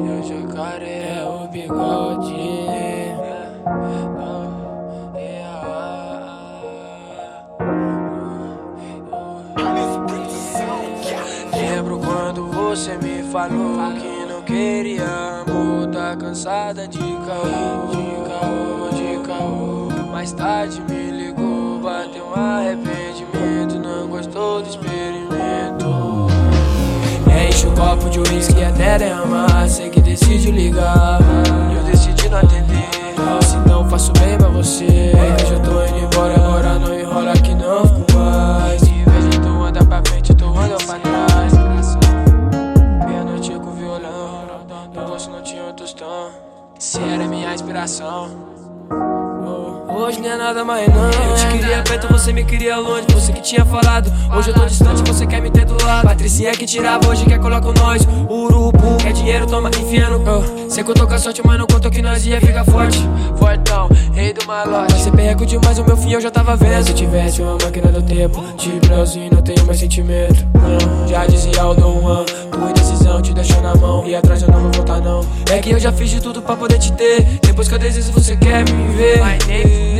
E o jacaré é o bigode. Lembro quando você me falou que não queria amor. Tá cansada de caô, de caô, de caô. Mais tarde me ligou, copo de uísque até derramar. Sei que decide ligar. E eu decidi não atender. Se não faço bem pra você. Eu já tô indo embora, agora não enrola que não fico mais. Em vez de tu andar pra frente, tu anda pra trás. Meia-noite com violão. No não tinha um tostão. Você era minha inspiração. Hoje não é nada mais não Eu te queria perto, você me queria longe Você que tinha falado. Hoje eu tô distante, você quer me ter do lado. Patricinha que tirava, hoje quer colocar nós. Urubu, quer dinheiro, toma enfiando uh. Sei que eu tô com a sorte, mas não conto que nós ia ficar forte Fortão, rei do malote Você perreco demais, o meu fim eu já tava vendo Se tivesse uma máquina do tempo De Brasil não tenho mais sentimento não. Já dizia o Dom Juan Tua decisão te deixou na mão E atrás eu não vou voltar não É que eu já fiz de tudo pra poder te ter Depois que eu desisto você quer me ver Vai nem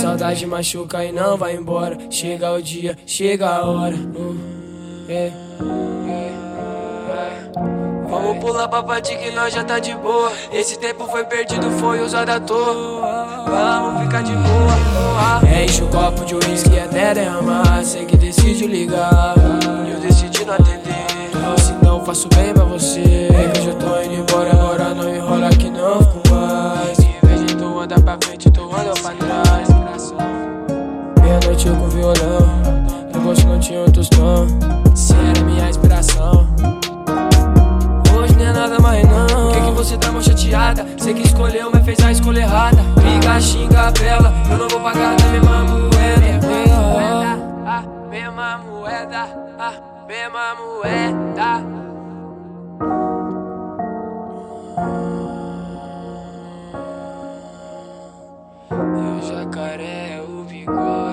Saudade machuca e não vai embora. Chega o dia, chega a hora. Uh, é, é. Vamos pular pra parte que nós já tá de boa. Esse tempo foi perdido, foi usado à toa. Vamos ficar de boa. Enche o copo de uísque até derramar. Sei que decide ligar. E eu decidi não atender. Se não faço bem pra você. Que eu já tô indo embora, agora não enrola que não fico mais. Em vez de tu andar pra frente, tu anda pra trás. Meia-noite eu com violão. No bolso não tinha um tostão. Você era minha chateada? Você que escolheu, mas fez a escolha errada. Briga, xinga, bela. Eu não vou pagar da mesma moeda. moeda, a mesma moeda, a mesma moeda. E o jacaré o bigode.